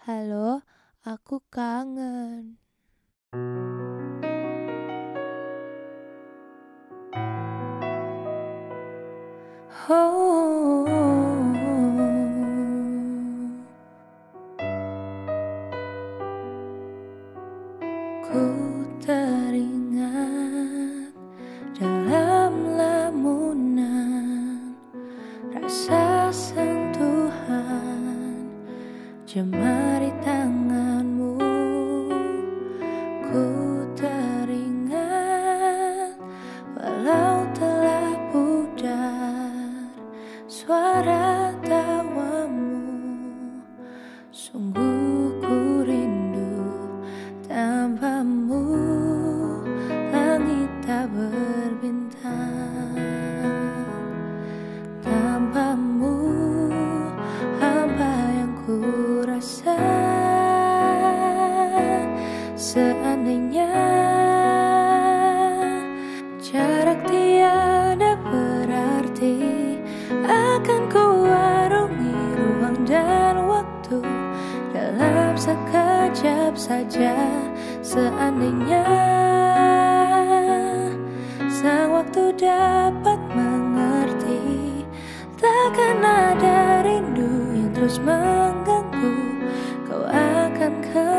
Halo, aku kangen. Oh, ku teringat dalam lamunan rasa jemari tanganmu. Ku teringat walau telah pudar suara tawamu. Sungguh jarak tiada berarti akan ku warungi ruang dan waktu dalam sekejap saja. Seandainya sang waktu dapat mengerti takkan ada rindu yang terus mengganggu. Kau akan kembali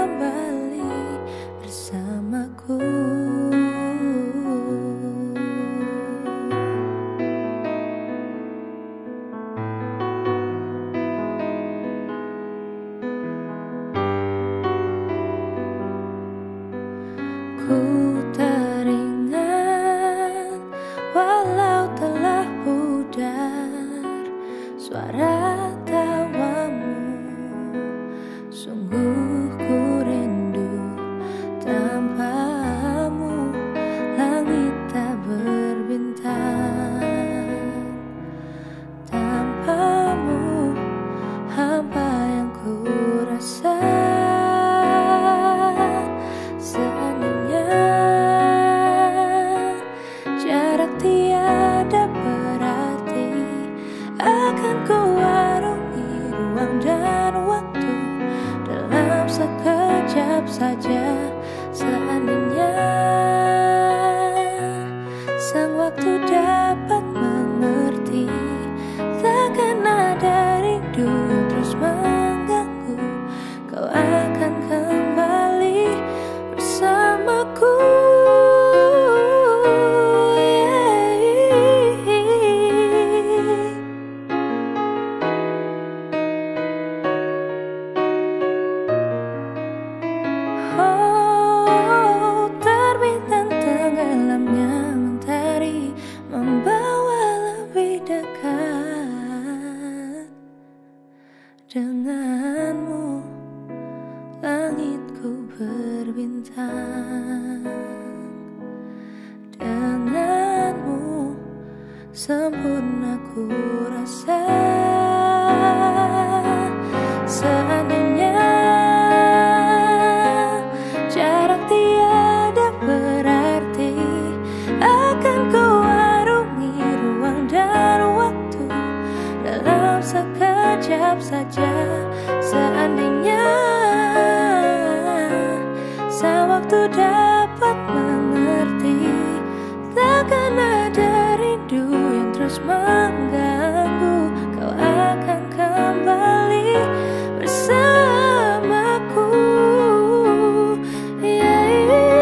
sekejap saja langitku berbintang denganmu. Sempurna ku rasa terus mengganggu kau akan kembali bersamaku yeah, yeah.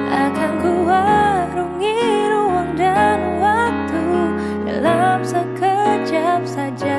akan kuarungi ruang dan waktu dalam sekejap saja